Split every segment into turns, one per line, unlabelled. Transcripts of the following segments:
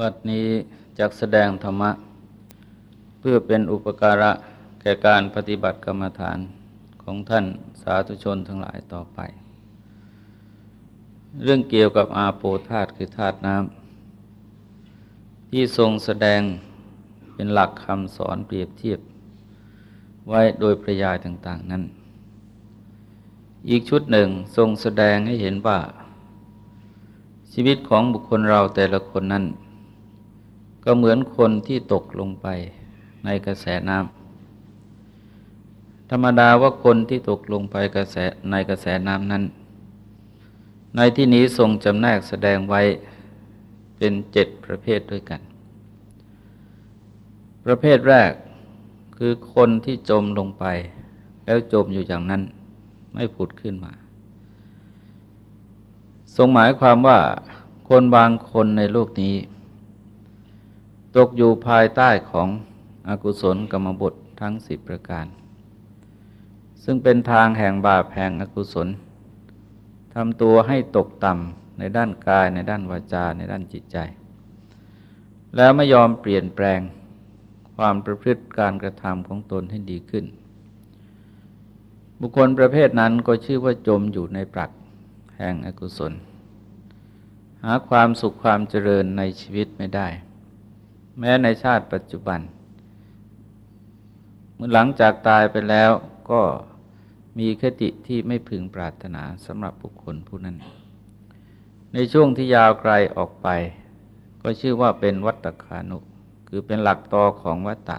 บัดนี้จักแสดงธรรมะ เพื่อเป็นอุปการะแก่การปฏิบัติกรรมฐานของท่านสาธุชนทั้งหลายต่อไป เรื่องเกี่ยวกับอาโปธาตคือธาตุน้ำที่ทรงแสดงเป็นหลักคำสอนเปรียบเทียบ ไว้โดยประยายต่าง ๆนั้น อีกชุดหนึ่งทรงแสดงให้เห็นว่า ชีวิตของบุคคลเราแต่ละคนนั้น ก็เหมือนคนที่ตกลงไปในกระแสน้ำธรรมดาว่าคนที่ตกลงไปกระแสในกระแสน้ำนั้น ในที่นี้ทรงจำแนกแสดงไว้เป็นเจ็ดประเภทด้วยกัน ประเภทแรกคือคนที่จมลงไป แล้วจมอยู่อย่างนั้นไม่ผุดขึ้นมา ทรงหมายความว่าคนบางคนในโลกนี้ ตกอยู่ภายใต้ของอกุศลกรรมบททั้งสิบประการ ซึ่งเป็นทางแห่งบาปแห่งอกุศลทำตัวให้ตกต่ำในด้านกายในด้านวาจาในด้านจิตใจ แล้วไม่ยอมเปลี่ยนแปลงความประพฤติการกระทำของตนให้ดีขึ้น บุคคลประเภทนั้นก็ชื่อว่าจมอยู่ในปรักแห่งอกุศล หาความสุขความเจริญในชีวิตไม่ได้ แม้ในชาติปัจจุบัน เมื่อหลังจากตายไปแล้วก็มีคติที่ไม่พึงปรารถนาสำหรับบุคคลผู้นั้น ในช่วงที่ยาวไกลออกไป ก็ชื่อว่าเป็นวัตคานุ คือเป็นหลักต่อของวัตตะ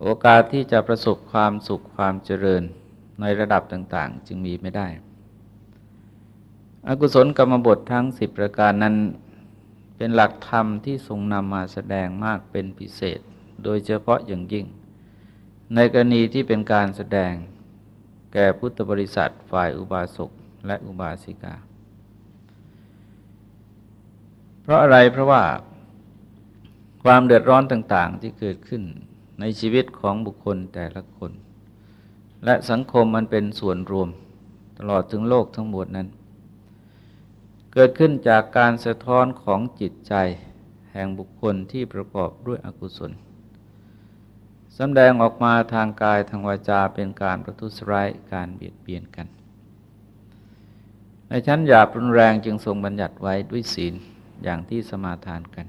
โอกาสที่จะประสบความสุขความเจริญในระดับต่างๆ จึงมีไม่ได้ อกุศลกรรมบททั้งสิบประการนั้น เป็นหลักธรรมที่ทรงนำมาแสดงมากเป็นพิเศษ โดยเฉพาะอย่างยิ่ง ในกรณีที่เป็นการแสดงแก่พุทธบริษัทฝ่ายอุบาสกและอุบาสิกา เพราะอะไรเพราะว่าความเดือดร้อนต่างๆที่เกิดขึ้นในชีวิตของบุคคลแต่ละคน และสังคมมันเป็นส่วนรวม ตลอดถึงโลกทั้งหมดนั้น เกิดขึ้นจากการสะท้อนของจิตใจแห่งบุคคลที่ประกอบด้วยอกุศลสำแดงออกมาทางกายทางวาจาเป็นการประทุษร้ายการเบียดเบียนกัน ในชั้นหยาบรุนแรงจึงทรงบัญญัติไว้ด้วยศีลอย่างที่สมาทานกัน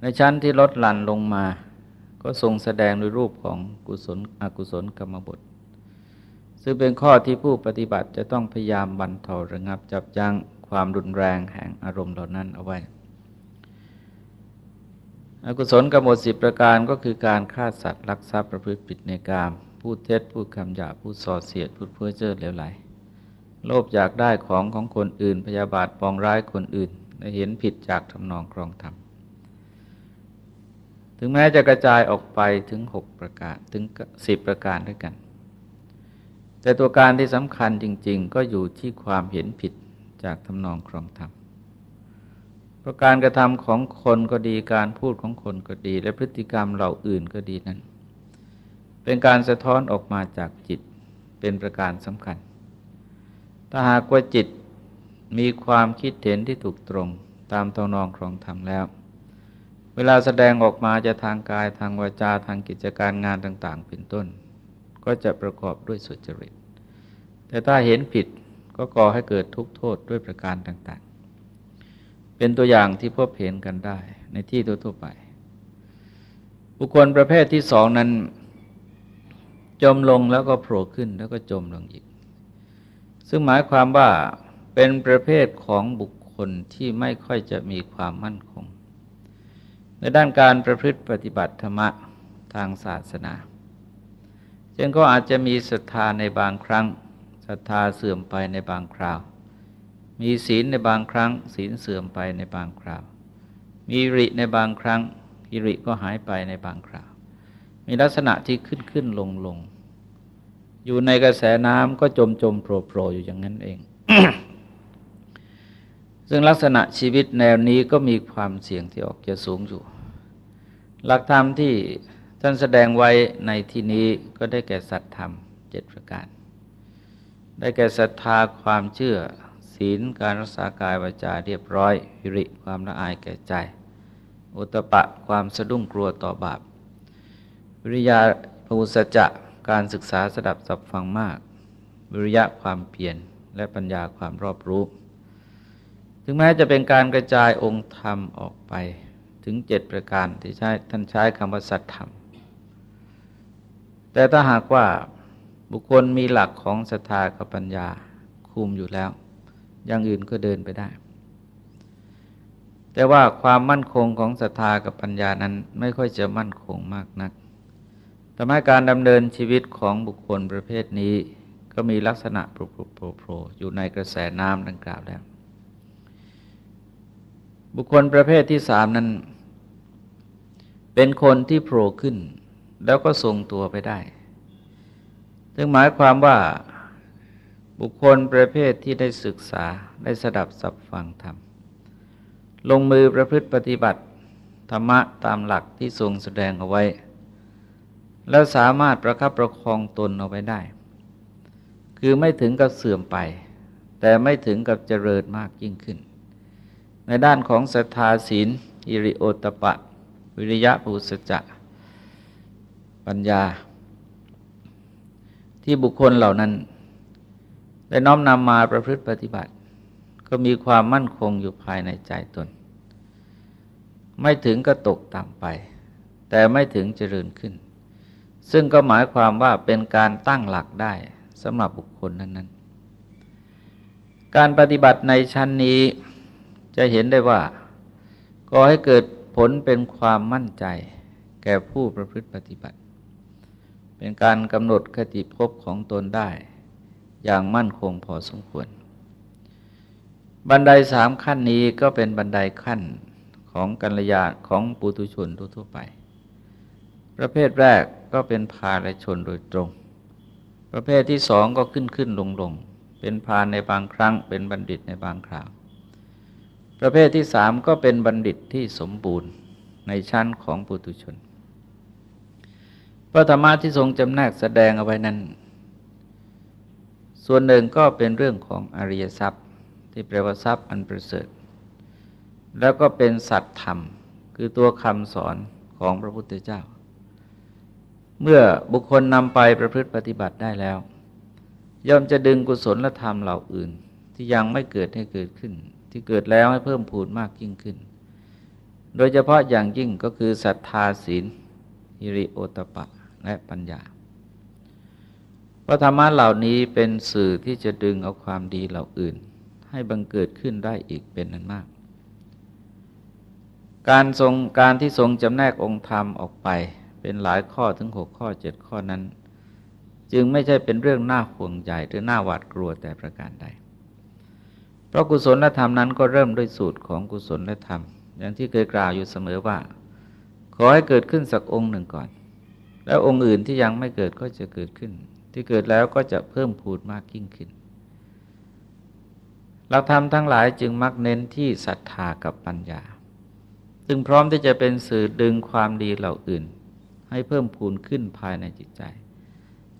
ในชั้นที่ลดหลั่นลงมา ก็ทรงแสดงด้วยรูปของกุศลอกุศลกรรมบท ซึ่งเป็นข้อที่ผู้ปฏิบัติจะต้องพยายามบรรเทาระงับจับยั้งความรุนแรงแห่งอารมณ์เหล่านั้นเอาไว้ อกุศลกรรมดสิบประการก็คือการฆ่าสัตว์ลักทรัพย์ประพฤติผิดในกามพูดเท็จพูดคำหยาพูดส่อเสียดพูดเพ้อเจ้อเหลวไหล โลภอยากได้ของของคนอื่น พยาบาทปองร้ายคนอื่นและเห็นผิดจากทำนองครองธรรมถึงแม้จะกระจายออกไปถึงหกประการถึงสิบประการด้วยกัน แต่ตัวการที่สำคัญจริง ๆ ก็อยู่ที่ความเห็นผิดจากทำนองครองธรรมเพราะการกระทำของคนก็ดีการพูดของคนก็ดี และพฤติกรรมเหล่าอื่นก็ดีนั้น เป็นการสะท้อนออกมาจากจิตเป็นประการสำคัญ ถ้าหากว่าจิตมีความคิดเห็นที่ถูกตรง ตามทำนองครองธรรมแล้ว เวลาแสดงออกมาจะทางกายทางวาจาทางกิจการงานต่าง ๆ เป็นต้น ก็จะประกอบด้วยสุจริต แต่ถ้าเห็นผิดก็ก่อให้เกิดทุกโทษด้วยประการต่างๆ เป็นตัวอย่างที่พบเห็นกันได้ในที่ทั่วไป บุคคลประเภทที่สองนั้น จมลงแล้วก็โผล่ขึ้นแล้วก็จมลงอีก ซึ่งหมายความว่าเป็นประเภทของบุคคลที่ไม่ค่อยจะมีความมั่นคง ในด้านการประพฤติปฏิบัติธรรมะทางศาสนา ช่นก็อาจจะมีศรัทธาในบางครั้งศรัทธาเสื่อมไปในบางคราว มีศีลในบางครั้ง ศีลเสื่อมไปในบางคราว มีริในบางครั้งอิริก็หายไปในบางคราว มีลักษณะที่ขึ้นขึ้นลงลงอยู่ในกระแสน้ำก็จมจมโผล่โผล่อยู่อย่างนั้นเอง ซึ่งลักษณะชีวิตแนวนี้ก็มีความเสี่ยงที่ออกจะสูงอยู่ หลักธรรมที่ ท่านแสดงไว้ในที่นี้ก็ได้แก่สัตธรรมเจ็ดประการ ได้แก่ศรัทธาความเชื่อ ศีลการรักษากายวาจาเรียบร้อยหิริความละอายแก่ใจ อุตปะความสะดุ้งกลัวต่อบาป วิริยาภูสัจจะการศึกษาสดับสับฟังมาก วิริยะความเพียรและปัญญาความรอบรู้ ถึงแม้จะเป็นการกระจายองค์ธรรมออกไปถึงเจ็ดประการที่ใช้ท่านใช้คำว่าสัตธรรม แต่ถ้าหากว่าบุคคลมีหลักของศรัทธากับปัญญาคุมอยู่แล้ว อย่างอื่นก็เดินไปได้ แต่ว่าความมั่นคงของศรัทธากับปัญญานั้นไม่ค่อยจะมั่นคงมากนักทำให้การดำเนินชีวิตของบุคคลประเภทนี้ ก็มีลักษณะโผล่ๆอยู่ในกระแสน้ำดังกล่าวแล้ว บุคคลประเภทที่สามนั้น เป็นคนที่โผล่ขึ้น แล้วก็ทรงตัวไปได้ ซึ่งหมายความว่าบุคคลประเภทที่ได้ศึกษาได้สดับสับฟังธรรม ลงมือประพฤติปฏิบัติ ธรรมะตามหลักที่ทรงแสดงเอาไว้ แล้วสามารถประคับประคองตนเอาไว้ได้ คือไม่ถึงกับเสื่อมไป แต่ไม่ถึงกับเจริญมากยิ่งขึ้น ในด้านของศรัทธาศีลอิริโอตปะ วิริยะภูสจะ ปัญญา ที่บุคคลเหล่านั้น ได้น้อมนำมาประพฤติปฏิบัติ ก็มีความมั่นคงอยู่ภายในใจตน ไม่ถึงก็ตกต่ำไป แต่ไม่ถึงเจริญขึ้น ซึ่งก็หมายความว่าเป็นการตั้งหลักได้สำหรับบุคคลนั้น ๆ การปฏิบัติในชั้นนี้จะเห็นได้ว่าก็ให้เกิดผลเป็นความมั่นใจ แก่ผู้ประพฤติปฏิบัติ เป็นการกำหนดคติภพของตนได้ อย่างมั่นคงพอสมควร บันไดสามขั้นนี้ก็เป็นบันไดขั้นของกัลยาณของปุถุชนทั่วไป ประเภทแรกก็เป็นพาลชนโดยตรง ประเภทที่สองก็ขึ้นขึ้นลงลงเป็นพาลในบางครั้ง เป็นบัณฑิตในบางคราว ประเภทที่สามก็เป็นบัณฑิตที่สมบูรณ์ในชั้นของปุถุชน พระธรรมะที่ทรงจำแนกแสดงเอาไว้นั้น ส่วนหนึ่งก็เป็นเรื่องของอริยทรัพย์ ที่แปลว่าทรัพย์อันประเสริฐ แล้วก็เป็นสัตธรรม คือตัวคำสอนของพระพุทธเจ้า เมื่อบุคคลนำไปประพฤติปฏิบัติได้แล้ว ย่อมจะดึงกุศลธรรมเหล่าอื่น ที่ยังไม่เกิดให้เกิดขึ้น ที่เกิดแล้วให้เพิ่มพูนมากยิ่งขึ้น โดยเฉพาะอย่างยิ่งก็คือศรัทธาศีล ฮิริโอตปะ และปัญญาเพราะธรรมะเหล่านี้เป็นสื่อที่จะดึงเอาความดีเหล่าอื่น ให้บังเกิดขึ้นได้อีกเป็นนั้นมาก การทรงการที่ทรงจำแนกองค์ธรรมออกไปเป็นหลายข้อถึงหกข้อเจ็ดข้อนั้น จึงไม่ใช่เป็นเรื่องน่าห่วงใหญ่หรือน่าหวาดกลัวแต่ประการใดเพราะกุศลและธรรมนั้นก็เริ่มด้วยสูตรของกุศลและธรรม อย่างที่เคยกล่าวอยู่เสมอว่า ขอให้เกิดขึ้นสักองค์หนึ่งก่อน แล้วองค์อื่นที่ยังไม่เกิดก็จะเกิดขึ้น ที่เกิดแล้วก็จะเพิ่มพูดมากยิ่งขึ้น หลักธรรมทั้งหลายจึงมักเน้นที่ศรัทธากับปัญญาซึ่งพร้อมที่จะเป็นสื่อดึงความดีเหล่าอื่น ให้เพิ่มพูนขึ้นภายในจิตใจ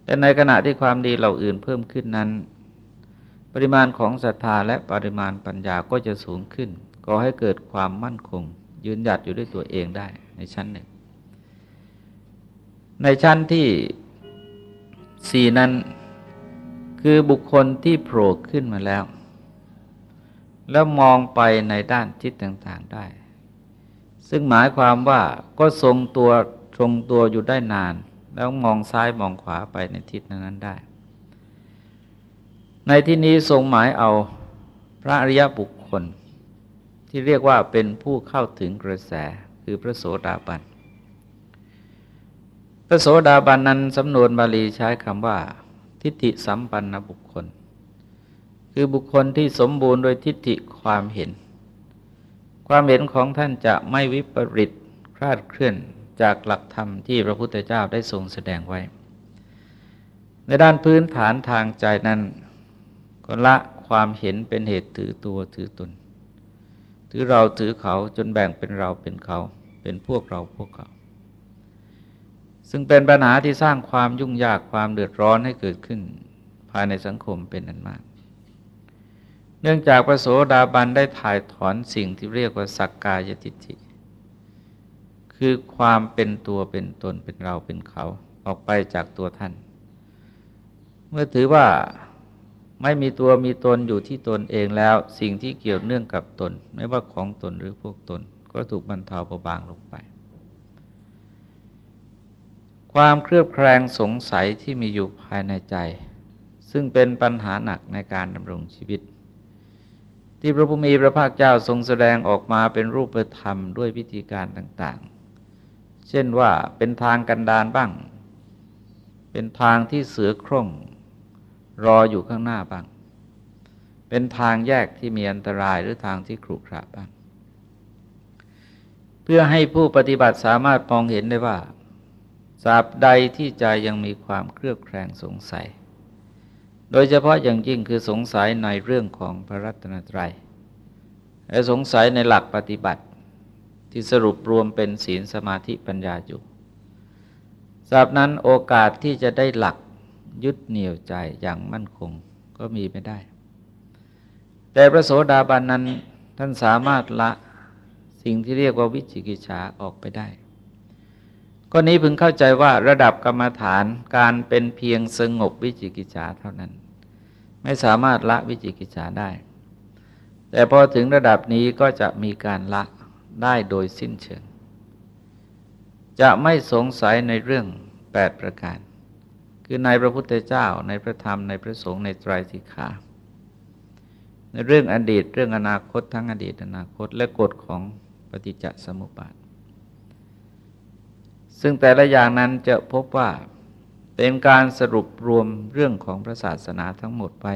แต่ในขณะที่ความดีเหล่าอื่นเพิ่มขึ้นนั้น ปริมาณของศรัทธาและปริมาณปัญญาก็จะสูงขึ้น ก็ให้เกิดความมั่นคง ยืนหยัดอยู่ด้วยตัวเองได้ในชั้นหนึ่ง ในชั้นที่สี่นั้นคือบุคคลที่โผล่ขึ้นมาแล้ว แล้วมองไปในด้านทิศต่างๆได้ ซึ่งหมายความว่าก็ทรงตัวทรงตัวอยู่ได้นาน แล้วมองซ้ายมองขวาไปในทิศนั้นได้ ในที่นี้ทรงหมายเอาพระอริยบุคคล ที่เรียกว่าเป็นผู้เข้าถึงกระแสคือพระโสดาบัน พระโสดาบันนั้นสำนวนบาลีใช้คำว่า ทิฏฐิสัมปันนบุคคล คือบุคคลที่สมบูรณ์โดยทิฏฐิความเห็น ความเห็นของท่านจะไม่วิปริตคลาดเคลื่อนจากหลักธรรมที่พระพุทธเจ้าได้ทรงแสดงไว้ ในด้านพื้นฐานทางใจนั้นก็ละความเห็นเป็นเหตุถือตัวถือตนถือเราถือเขาจนแบ่งเป็นเราเป็นเขา เป็นพวกเราพวกเขา ซึ่งเป็นปัญหาที่สร้างความยุ่งยากความเดือดร้อนให้เกิดขึ้น ภายในสังคมเป็นอันมาก เนื่องจากพระโสดาบันได้ถ่ายถอนสิ่งที่เรียกว่าสักกายทิฏฐิคือความเป็นตัวเป็นตนเป็นเราเป็นเขาออกไปจากตัวท่าน เมื่อถือว่าไม่มีตัวมีตนอยู่ที่ตนเองแล้ว สิ่งที่เกี่ยวเนื่องกับตน ไม่ว่าของตนหรือพวกตน ก็ถูกบรรเทาเบาบางลงไป ความเครือบแคลงสงสัยที่มีอยู่ภายในใจ ซึ่งเป็นปัญหาหนักในการดำรงชีวิต ที่พระพุทธมีพระภาคเจ้าทรงแสดงออกมาเป็นรูปธรรมด้วยวิธีการต่างๆ เช่นว่าเป็นทางกันดานบ้าง เป็นทางที่เสือโคร่งรออยู่ข้างหน้าบ้าง เป็นทางแยกที่มีอันตรายหรือทางที่ขรุขระบ้าง เพื่อให้ผู้ปฏิบัติสามารถมองเห็นได้ว่า สาบใดที่ใจยังมีความเครือบแคลงสงสัย โดยเฉพาะอย่างยิ่งคือสงสัยในเรื่องของพระรัตนตรัย และสงสัยในหลักปฏิบัติที่สรุปรวมเป็นศีลสมาธิปัญญาอยู่สาบนั้นโอกาสที่จะได้หลักยึดเหนี่ยวใจอย่างมั่นคงก็มีไม่ได้ แต่พระโสดาบันนั้นท่านสามารถละสิ่งที่เรียกว่าวิจิกิจฉาออกไปได้ ก็นี้พึงเข้าใจว่าระดับกรรมฐานการเป็นเพียงสงบวิจิกิจฉาเท่านั้น ไม่สามารถละวิจิกิจฉาได้ แต่พอถึงระดับนี้ก็จะมีการละได้โดยสิ้นเชิง จะไม่สงสัยในเรื่องแปดประการ คือในพระพุทธเจ้าในพระธรรมในพระสงฆ์ในไตรสิกขาในเรื่องอดีตเรื่องอนาคตทั้งอดีตอนาคตและกฎของปฏิจจสมุปบาท ซึ่งแต่ละอย่างนั้นจะพบว่าเป็นการสรุปรวมเรื่องของพระศาสนาทั้งหมดไป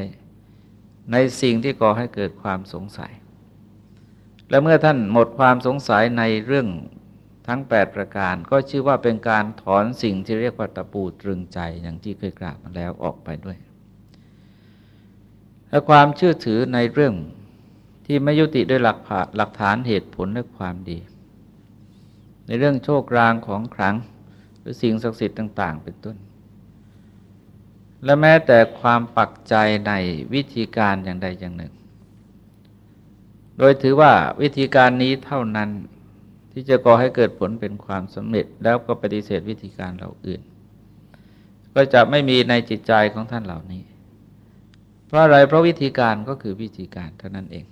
ในสิ่งที่ก่อให้เกิดความสงสัย และเมื่อท่านหมดความสงสัยในเรื่องทั้ง 8 ประการก็ชื่อว่าเป็นการถอนสิ่งที่เรียกว่าตะปูตรึงใจอย่างที่เคยกล่าวมาแล้วออกไปด้วยและความเชื่อถือในเรื่องที่ไม่ยุติด้วยหลักหลักฐานเหตุผลและความดี ในเรื่องโชครางของครั้งหรือสิ่งศักดิ์สิทธิ์ต่าง ๆ เป็นต้น และแม้แต่ความปักใจในวิธีการอย่างใดอย่างหนึ่ง โดยถือว่าวิธีการนี้เท่านั้นที่จะก่อให้เกิดผลเป็นความสำเร็จแล้วก็ปฏิเสธวิธีการเหล่าอื่น ก็จะไม่มีในจิตใจของท่านเหล่านี้ เพราะอะไรเพราะวิธีการก็คือวิธีการเท่านั้นเอง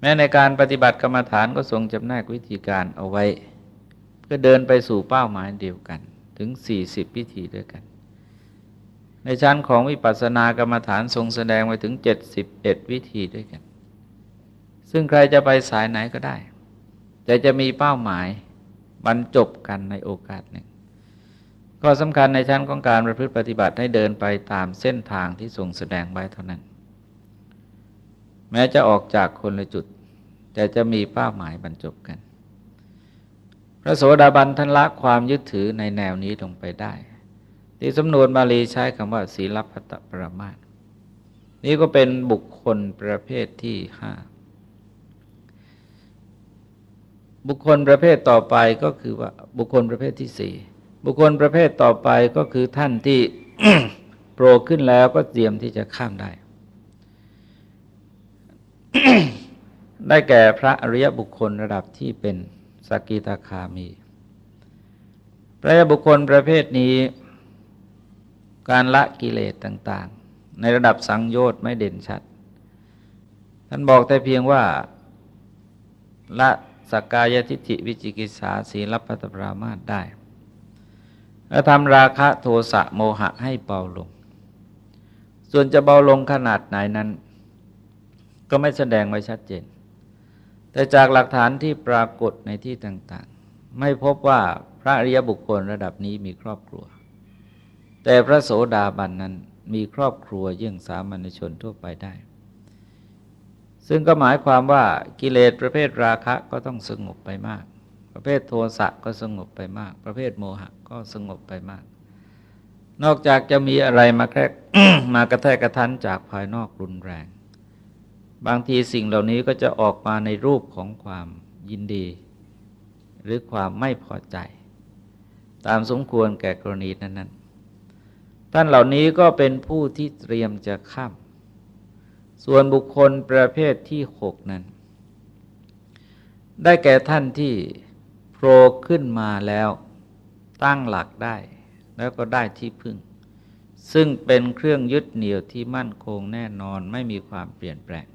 แม้ในการปฏิบัติกรรมฐานก็ทรงจำแนกวิธีการเอาไว้เพื่อเดินไปสู่เป้าหมายเดียวกัน ถึง 40 วิธีด้วยกัน ในชั้นของวิปัสสนากรรมฐานทรงแสดงไว้ถึง 71 วิธีด้วยกัน ซึ่งใครจะไปสายไหนก็ได้ แต่จะมีเป้าหมายบรรจบกันในโอกาสหนึ่งก็สำคัญในชั้นของการประพฤติปฏิบัติให้เดินไปตามเส้นทางที่ทรงแสดงไว้เท่านั้น แม้จะออกจากคนละจุด แต่จะมีเป้าหมายบรรจบกัน พระโสดาบันทันละความยึดถือในแนวนี้ลงไปได้ ที่สำนวนบาลีใช้คำว่า ศีลพัตตปรมาตนี่ก็เป็นบุคคลประเภทที่ห้าบุคคลประเภทต่อไปก็คือว่าบุคคลประเภทที่สี่บุคคลประเภทต่อไปก็คือท่านที่โปรขึ้นแล้วก็เตรียมที่จะข้ามได้ ได้แก่พระอริยบุคคลระดับที่เป็นสกิทาคามี พระบุคคลประเภทนี้ การละกิเลสต่าง ๆ ในระดับสังโยชน์ไม่เด่นชัด ท่านบอกแต่เพียงว่าละสกกายทิฏฐิวิจิกิจสาสีลพัตปรามาตได้และทำราคะโทสะโมหะให้เบาลง ส่วนจะเบาลงขนาดไหนนั้น ก็ไม่แสดงไว้ชัดเจน แต่จากหลักฐานที่ปรากฏในที่ต่างๆ ไม่พบว่าพระอริยบุคคลระดับนี้มีครอบครัว แต่พระโสดาบันนั้นมีครอบครัวเยิ่ยงสามัญชนทั่วไปได้ ซึ่งก็หมายความว่ากิเลสประเภทราคะก็ต้องสงบไปมาก ประเภทโทสะก็สงบไปมาก ประเภทโมหะก็สงบไปมาก นอกจากจะมีอะไรมาแครมากระแทกกระทันจากภายนอกรุนแรง บางทีสิ่งเหล่านี้ก็จะออกมาในรูปของความยินดี หรือความไม่พอใจ ตามสมควรแก่กรณีนั้นๆ ท่านเหล่านี้ก็เป็นผู้ที่เตรียมจะข้าม ส่วนบุคคลประเภทที่หกนั้น ได้แก่ท่านที่โผล่ขึ้นมาแล้วตั้งหลักได้ แล้วก็ได้ที่พึ่ง ซึ่งเป็นเครื่องยึดเหนี่ยวที่มั่นคงแน่นอนไม่มีความเปลี่ยนแปลง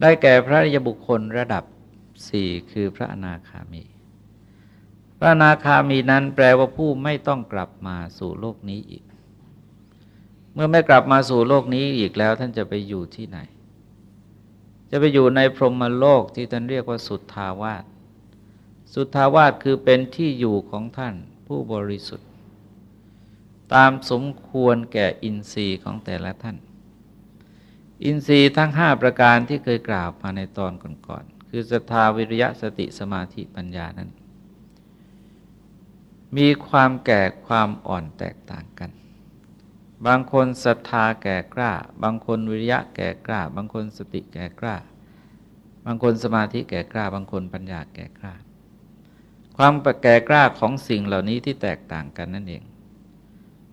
ได้แก่พระยบุคคลระดับสี่คือพระอนาคามี พระอนาคามีนั้นแปลว่าผู้ไม่ต้องกลับมาสู่โลกนี้อีก เมื่อไม่กลับมาสู่โลกนี้อีกแล้วท่านจะไปอยู่ที่ไหน จะไปอยู่ในพรหมโลกที่ท่านเรียกว่าสุทธาวาส สุทธาวาสคือเป็นที่อยู่ของท่านผู้บริสุทธิ์ ตามสมควรแก่อินทรีย์ของแต่ละท่าน อินทรีย์ทั้งห้าประการที่เคยกล่าวมาในตอนก่อนๆคือศรัทธาวิริยะสติสมาธิปัญญานั้น มีความแก่ความอ่อนแตกต่างกัน บางคนศรัทธาแก่กล้า บางคนวิริยะแก่กล้า บางคนสติแก่กล้า บางคนสมาธิแก่กล้า บางคนปัญญาแก่กล้า ความแก่กล้าของสิ่งเหล่านี้ที่แตกต่างกันนั่นเอง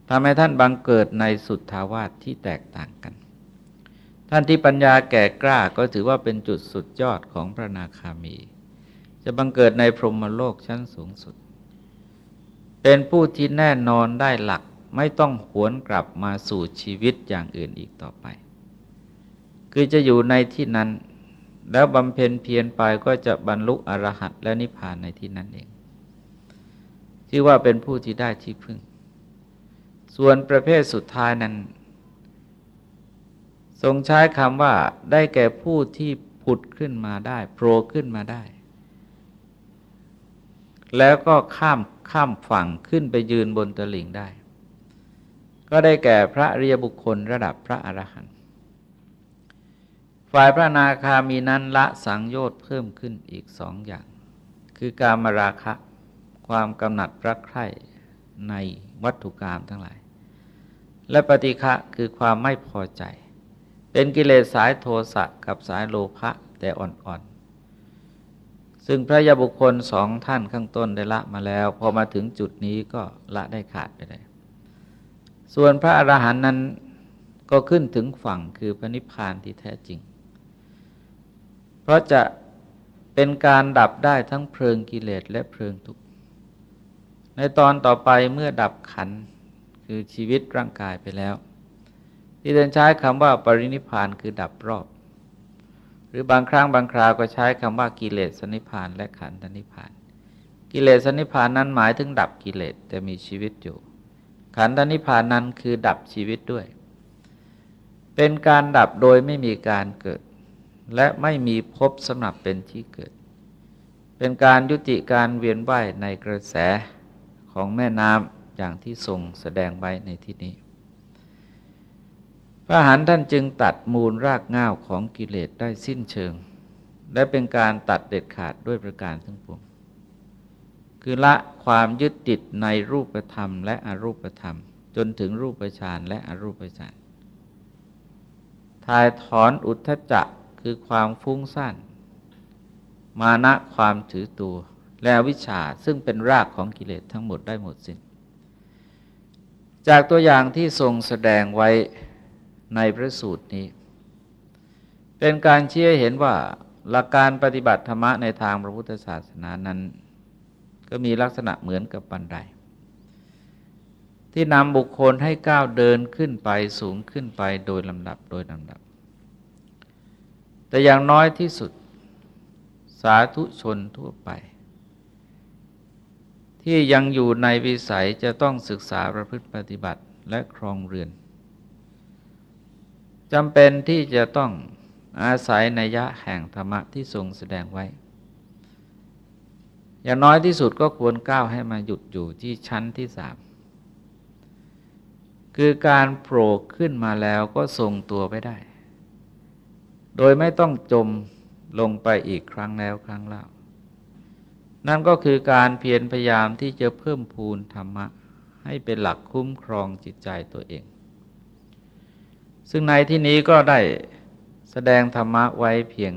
ทำให้ท่านบังเกิดในสุทธาวาสที่แตกต่างกัน ท่านที่ปัญญาแก่กล้าก็ถือว่าเป็นจุดสุดยอดของพระนาคามี จะบังเกิดในพรหมโลกชั้นสูงสุด เป็นผู้ที่แน่นอนได้หลักไม่ต้องหวนกลับมาสู่ชีวิตอย่างอื่นอีกต่อไป คือจะอยู่ในที่นั้น แล้วบำเพ็ญเพียรไปก็จะบรรลุอรหัตและนิพพานในที่นั้นเองที่ว่าเป็นผู้ที่ได้ที่พึ่ง ส่วนประเภทสุดท้ายนั้น ทรงใช้คำว่าได้แก่ผู้ที่ผุดขึ้นมาได้โผล่ขึ้นมาได้ แล้วก็ข้ามข้ามฝั่งขึ้นไปยืนบนตลิ่งได้ ก็ได้แก่พระเรียบุคคลระดับพระอรหันต์ฝ่ายพระนาคามีนั้นละสังโยชน์เพิ่มขึ้นอีกสองอย่าง คือการมราคะความกำหนัดรักใคร่ในวัตถุกรรมทั้งหลาย และปฏิฆะคือความไม่พอใจ เป็นกิเลสสายโทสะกับสายโลภะแต่อ่อนๆ ซึ่งพระยาบุคคลสองท่านข้างต้นได้ละมาแล้ว พอมาถึงจุดนี้ก็ละได้ขาดไปได้ส่วนพระอรหันต์นั้นก็ขึ้นถึงฝั่งคือพระนิพพานที่แท้จริง เพราะจะเป็นการดับได้ทั้งเพลิงกิเลสและเพลิงทุกข์ ในตอนต่อไปเมื่อดับขันคือชีวิตร่างกายไปแล้ว ที่เดินใช้คำว่าปรินิพานคือดับรอบ หรือบางครั้งบางคราวก็ใช้คำว่ากิเลสสนิพานและขันธนิพาน กิเลสสนิพานนั้นหมายถึงดับกิเลสแต่มีชีวิตอยู่ ขันธนิพานนั้นคือดับชีวิตด้วย เป็นการดับโดยไม่มีการเกิด และไม่มีพบสำหรับเป็นที่เกิด เป็นการยุติการเวียนว่ายในกระแสของแม่น้ำอย่างที่ทรงแสดงไว้ในที่นี้ พระหันท่านจึงตัดมูลรากง่าวของกิเลสได้สิ้นเชิง และเป็นการตัดเด็ดขาดด้วยประการทั้งปวงคือละความยึดติดในรูปธรรม และอรูปธรรม จนถึงรูปฌานและอรูปฌานถ่ายถอนอุทธจักคือความฟุ้งซ่านมานะความถือตัว และวิชาซึ่งเป็นรากของกิเลสทั้งหมดได้หมดสิน้น จากตัวอย่างที่ทรงแสดงไว้ ในพระสูตรนี้ เป็นการเชื่อเห็นว่าหลักการปฏิบัติธรรมะในทางพระพุทธศาสนานั้น ก็มีลักษณะเหมือนกับบันได ที่นำบุคคลให้ก้าวเดินขึ้นไปสูงขึ้นไปโดยลำดับโดยลำดับ แต่อย่างน้อยที่สุดสาธุชนทั่วไป ที่ยังอยู่ในวิสัยจะต้องศึกษาประพฤติปฏิบัติและครองเรือน จำเป็นที่จะต้องอาศัยนัยยะแห่งธรรมะที่ทรงแสดงไว้ อย่างน้อยที่สุดก็ควรก้าวให้มาหยุดอยู่ที่ชั้นที่สามคือการโผล่ขึ้นมาแล้วก็ทรงตัวไปได้ โดยไม่ต้องจมลงไปอีกครั้งแล้วครั้งเล่า นั่นก็คือการเพียรพยายามที่จะเพิ่มพูนธรรมะ ให้เป็นหลักคุ้มครองจิตใจตัวเอง ซึ่งในที่นี้ก็ได้แสดงธรรมะไว้เพียง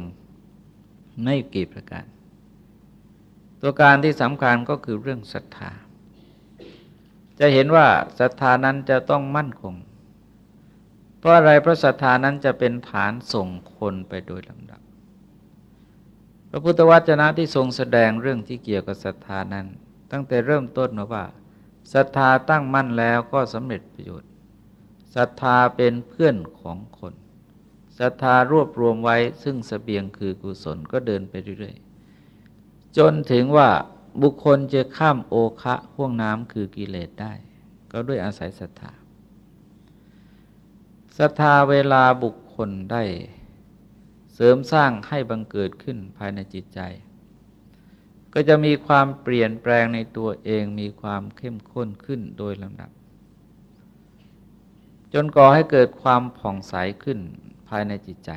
ไม่กี่ประการ ตัวการที่สำคัญก็คือเรื่องศรัทธา จะเห็นว่าศรัทธานั้นจะต้องมั่นคง เพราะอะไรพระศรัทธานั้นจะเป็นฐานส่งคนไปโดยลำดับ พระพุทธวจนะที่ทรงแสดงเรื่องที่เกี่ยวกับศรัทธานั้น ตั้งแต่เริ่มต้นมาว่าศรัทธาตั้งมั่นแล้วก็สำเร็จประโยชน์ ศรัทธาเป็นเพื่อนของคนศรัทธารวบรวมไว้ซึ่งสเสบียงคือกุศลก็เดินไปเรื่อยๆจนถึงว่าบุคคลจะข้ามโอคะห่วงน้ำคือกิเลสได้ ก็ด้วยอาศัยศรัทธาศรัทธาเวลาบุคคลได้ เสริมสร้างให้บังเกิดขึ้นภายในจิตใจ ก็จะมีความเปลี่ยนแปลงในตัวเองมีความเข้มข้นขึ้นโดยลำดับ จนก่อให้เกิดความผ่องใสขึ้นภายในจิตใจ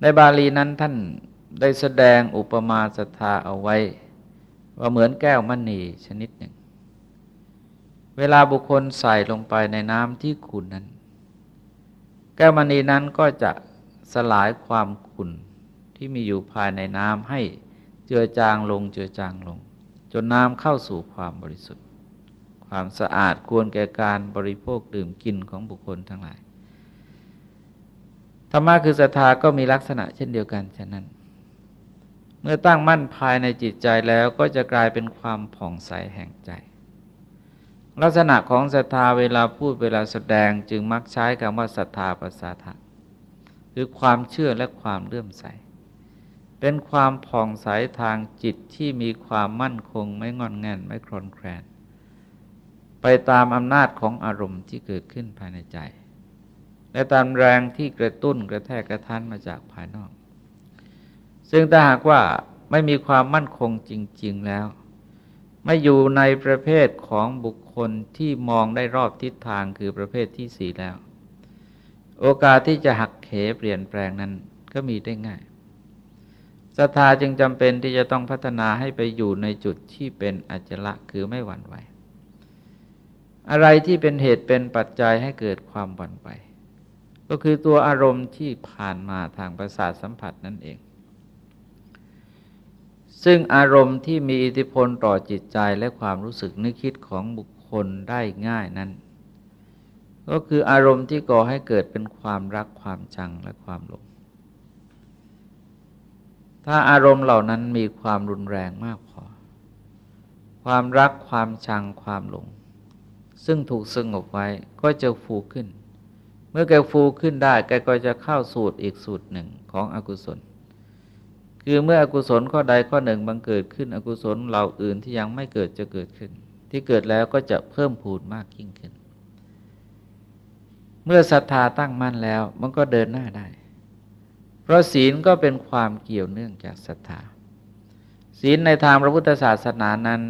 ในบาลีนั้นท่านได้แสดงอุปมาศรัทธาเอาไว้ ว่าเหมือนแก้วมณีชนิดหนึ่ง เวลาบุคคลใส่ลงไปในน้ำที่ขุนนั้น แก้วมณีนั้นก็จะสลายความขุ่นที่มีอยู่ภายในน้ำให้เจือจางลงเจือจางลง จนน้ำเข้าสู่ความบริสุทธิ์ ความสะอาดควรแก่การบริโภคดื่มกินของบุคคลทั้งหลาย ธรรมะคือศรัทธาก็มีลักษณะเช่นเดียวกันฉะนั้น เมื่อตั้งมั่นภายในจิตใจแล้วก็จะกลายเป็นความผ่องใสแห่งใจ ลักษณะของศรัทธาเวลาพูดเวลาแสดงจึงมักใช้คำว่าศรัทธาภาษาทะคือความเชื่อและความเลื่อมใส เป็นความผ่องใสทางจิตที่มีความมั่นคงไม่งอนแงนไม่คลอนแคลน ไปตามอำนาจของอารมณ์ที่เกิดขึ้นภายในใจ และตามแรงที่กระตุ้นกระแทกกระทันมาจากภายนอก ซึ่งถ้าหากว่าไม่มีความมั่นคงจริง ๆแล้ว ไม่อยู่ในประเภทของบุคคลที่มองได้รอบทิศทางคือประเภทที่สี่แล้ว โอกาสที่จะหักเหเปลี่ยนแปลงนั้นก็มีได้ง่ายศรัทธาจึงจำเป็นที่จะต้องพัฒนาให้ไปอยู่ในจุดที่เป็นอจละคือไม่หวั่นไหว อะไรที่เป็นเหตุเป็นปัจจัยให้เกิดความหวั่นไหวก็คือตัวอารมณ์ที่ผ่านมาทางประสาทสัมผัสนั่นเอง ซึ่งอารมณ์ที่มีอิทธิพลต่อจิตใจและความรู้สึกนึกคิดของบุคคลได้ง่ายนั้น ก็คืออารมณ์ที่ก่อให้เกิดเป็นความรักความชังและความหลง ถ้าอารมณ์เหล่านั้นมีความรุนแรงมากพอ ความรักความชังความหลง ซึ่งถูกสงบไว้ก็จะฟูขึ้น เมื่อแกฟูขึ้นได้แกก็จะเข้าสูตรอีกสูตรหนึ่งของอกุศล คือเมื่ออกุศลข้อใดข้อหนึ่งบังเกิดขึ้นอกุศลเหล่าอื่นที่ยังไม่เกิดจะเกิดขึ้น ที่เกิดแล้วก็จะเพิ่มพูนมากยิ่งขึ้น เมื่อศรัทธาตั้งมั่นแล้วมันก็เดินหน้าได้ เพราะศีลก็เป็นความเกี่ยวเนื่องจากศรัทธาศีลในทางพระพุทธศาสนานั้น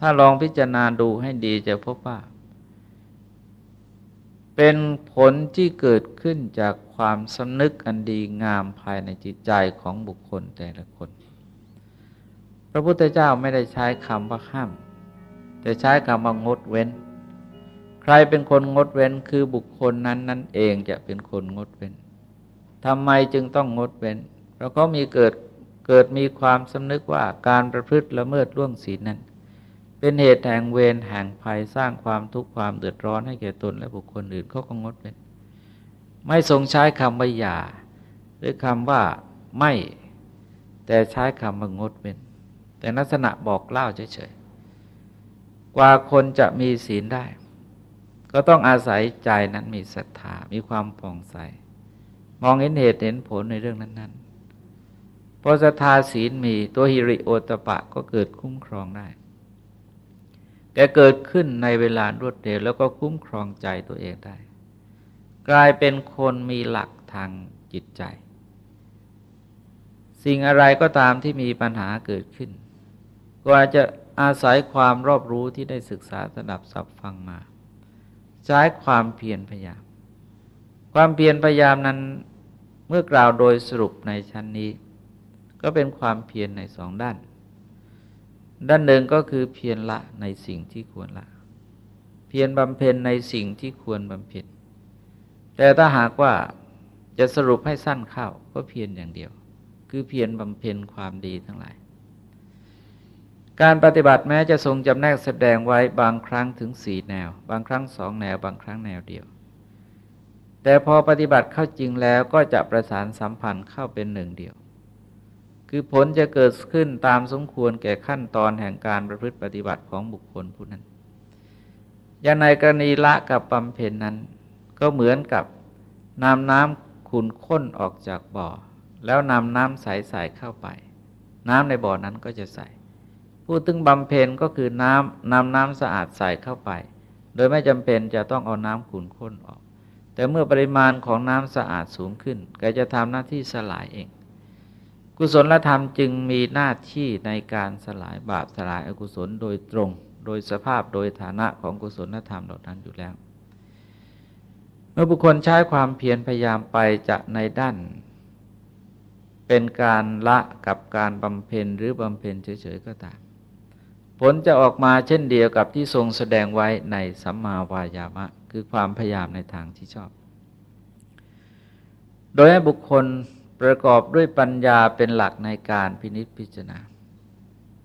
ถ้าลองพิจารณาดูให้ดีจะพบว่า เป็นผลที่เกิดขึ้นจากความสำนึกอันดีงามภายในจิตใจของบุคคลแต่ละคน พระพุทธเจ้าไม่ได้ใช้คำว่าห้าม แต่ใช้คำว่างดเว้น ใครเป็นคนงดเว้นคือบุคคลนั้นนั่นเองจะเป็นคนงดเว้นทำไมจึงต้องงดเว้น เพราะเขามีเกิดเกิดมีความสำนึกว่าการประพฤติละเมิดล่วงศีลนั้น เป็นเหตุแห่งเวรแห่งภัยสร้างความทุกข์ความเดือดร้อนให้แก่ตนและบุคคลอื่นเขาก็งดเว้นไม่ทรงใช้คำว่าอย่า หรือคำว่าไม่ แต่ใช้คำว่างดเว้นแต่ลักษณะบอกเล่าเฉยๆ กว่าคนจะมีศีลได้ ก็ต้องอาศัยใจนั้นมีศรัทธามีความผ่องใส มองเห็นเหตุเห็นผลในเรื่องนั้น ๆพอศรัทธาศีลมีตัวฮิริโอตปะก็เกิดคุ้มครองได้ แกเกิดขึ้นในเวลารวดเร็วแล้วก็คุ้มครองใจตัวเองได้ กลายเป็นคนมีหลักทางจิตใจ สิ่งอะไรก็ตามที่มีปัญหาเกิดขึ้น ก็อาจจะอาศัยความรอบรู้ที่ได้ศึกษาสดับสับฟังมา ใช้ความเพียรพยายาม ความเพียรพยายามนั้นเมื่อกล่าวโดยสรุปในชั้นนี้ ก็เป็นความเพียรในสองด้าน ด้านหนึ่งก็คือเพียรละในสิ่งที่ควรละ เพียรบำเพ็ญในสิ่งที่ควรบำเพ็ญแต่ถ้าหากว่าจะสรุปให้สั้นเข้าก็เพียรอย่างเดียว คือเพียรบำเพ็ญความดีทั้งหลาย การปฏิบัติแม้จะทรงจำแนกแสดงไว้บางครั้งถึงสี่แนว บางครั้งสองแนว บางครั้งแนวเดียว แต่พอปฏิบัติเข้าจริงแล้วก็จะประสานสัมพันธ์เข้าเป็นหนึ่งเดียว คือผลจะเกิดขึ้นตามสมควรแก่ขั้นตอนแห่งการประพฤติปฏิบัติของบุคคลผู้นั้น อย่างในกรณีละกับบำเพ็ญนั้น ก็เหมือนกับนำน้ำขุนข้นออกจากบ่อ แล้วนำน้ำใสใส่เข้าไป น้ำในบ่อนั้นก็จะใสพูดถึงบำเพ็ญก็คือน้ำนำน้ำสะอาดใส่เข้าไป โดยไม่จำเป็นจะต้องเอาน้ำขุนข้นออก แต่เมื่อปริมาณของน้ำสะอาดสูงขึ้น ก็จะทำหน้าที่สลายเอง กุศลธรรมจึงมีหน้าที่ในการสลายบาปสลายอกุศลโดยตรง โดยสภาพโดยฐานะของกุศลธรรมเหล่านั้นอยู่แล้ว เมื่อบุคคลใช้ความเพียรพยายามไปจะในด้าน เป็นการละกับการบำเพ็ญหรือบำเพ็ญเฉยๆก็ตามผลจะออกมาเช่นเดียวกับที่ทรงแสดงไว้ในสัมมาวายามะ คือความพยายามในทางที่ชอบ โดยให้บุคคล ประกอบด้วยปัญญาเป็นหลักในการพินิจพิจารณา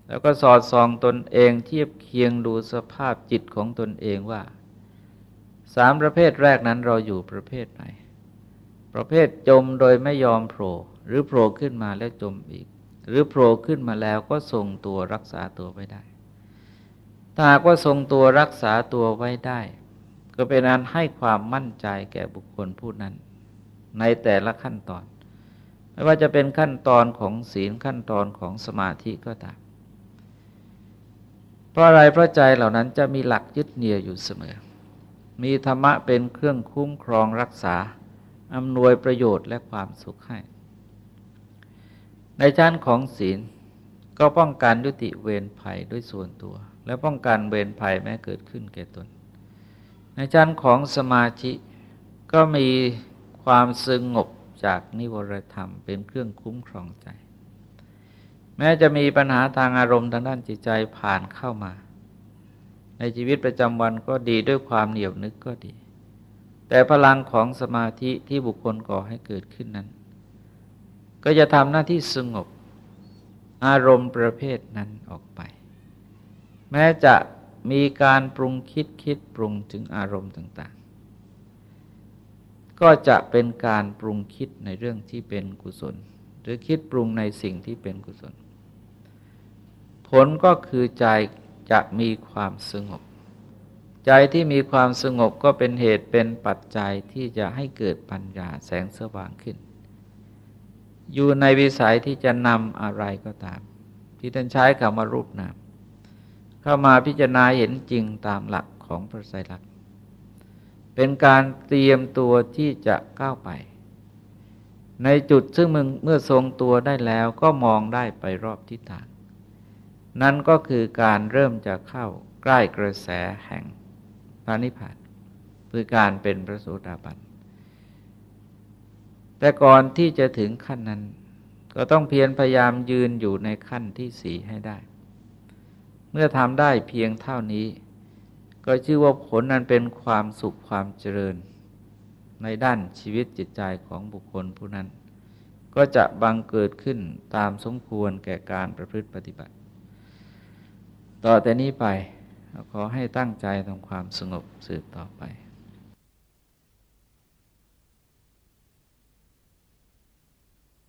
แล้วก็สอดส่องตนเองเทียบเคียงดูสภาพจิตของตนเองว่าสามประเภทแรกนั้นเราอยู่ประเภทไหน ประเภทจมโดยไม่ยอมโผล่หรือโผล่ขึ้นมาแล้วจมอีก หรือโผล่ขึ้นมาแล้วก็ทรงตัวรักษาตัวไว้ได้ ถ้าหากว่าทรงตัวรักษาตัวไว้ได้ ก็เป็นอันให้ความมั่นใจแก่บุคคลผู้นั้น ในแต่ละขั้นตอน ไม่ว่าจะเป็นขั้นตอนของศีลขั้นตอนของสมาธิก็ตาม เพราะอะไรเพราะใจเหล่านั้นจะมีหลักยึดเหนี่ยวอยู่เสมอ มีธรรมะเป็นเครื่องคุ้มครองรักษาอำนวยประโยชน์และความสุขให้ ในชั้นของศีลก็ป้องกันยุติเวรภัยด้วยส่วนตัว และป้องกันเวรภัยแม้เกิดขึ้นแก่ตน ในชั้นของสมาธิก็มีความสงบ จากนิวรธรรมเป็นเครื่องคุ้มครองใจ แม้จะมีปัญหาทางอารมณ์ทางด้านจิตใจผ่านเข้ามา ในชีวิตประจำวันก็ดีด้วยความเหนียวนึกก็ดี แต่พลังของสมาธิที่บุคคลก่อให้เกิดขึ้นนั้น ก็จะทำหน้าที่สงบอารมณ์ประเภทนั้นออกไป แม้จะมีการปรุงคิดคิดปรุงถึงอารมณ์ต่าง ก็จะเป็นการปรุงคิดในเรื่องที่เป็นกุศล หรือคิดปรุงในสิ่งที่เป็นกุศล ผลก็คือใจจะมีความสงบ ใจที่มีความสงบก็เป็นเหตุเป็นปัจจัยที่จะให้เกิดปัญญาแสงสว่างขึ้น อยู่ในวิสัยที่จะนำอะไรก็ตาม ที่ท่านใช้คำว่ารูปนามเข้ามาพิจารณาเห็นจริงตามหลักของพระไตรลักษณ เป็นการเตรียมตัวที่จะก้าวไป ในจุดซึ่งมึงเมื่อทรงตัวได้แล้วก็มองได้ไปรอบทิศทาง นั่นก็คือการเริ่มจะเข้าใกล้กระแสแห่งพระนิพพานคือการเป็นพระโสดาบัน แต่ก่อนที่จะถึงขั้นนั้น ก็ต้องเพียรพยายามยืนอยู่ในขั้นที่สีให้ได้ เมื่อทำได้เพียงเท่านี้ ก็ชื่อว่าผลนั้นเป็นความสุขความเจริญ ในด้านชีวิตจิตใจของบุคคลผู้นั้น ก็จะบังเกิดขึ้นตามสมควรแก่การประพฤติปฏิบัติ ต่อแต่นี้ไปขอให้ตั้งใจทำความสงบสืบต่อไป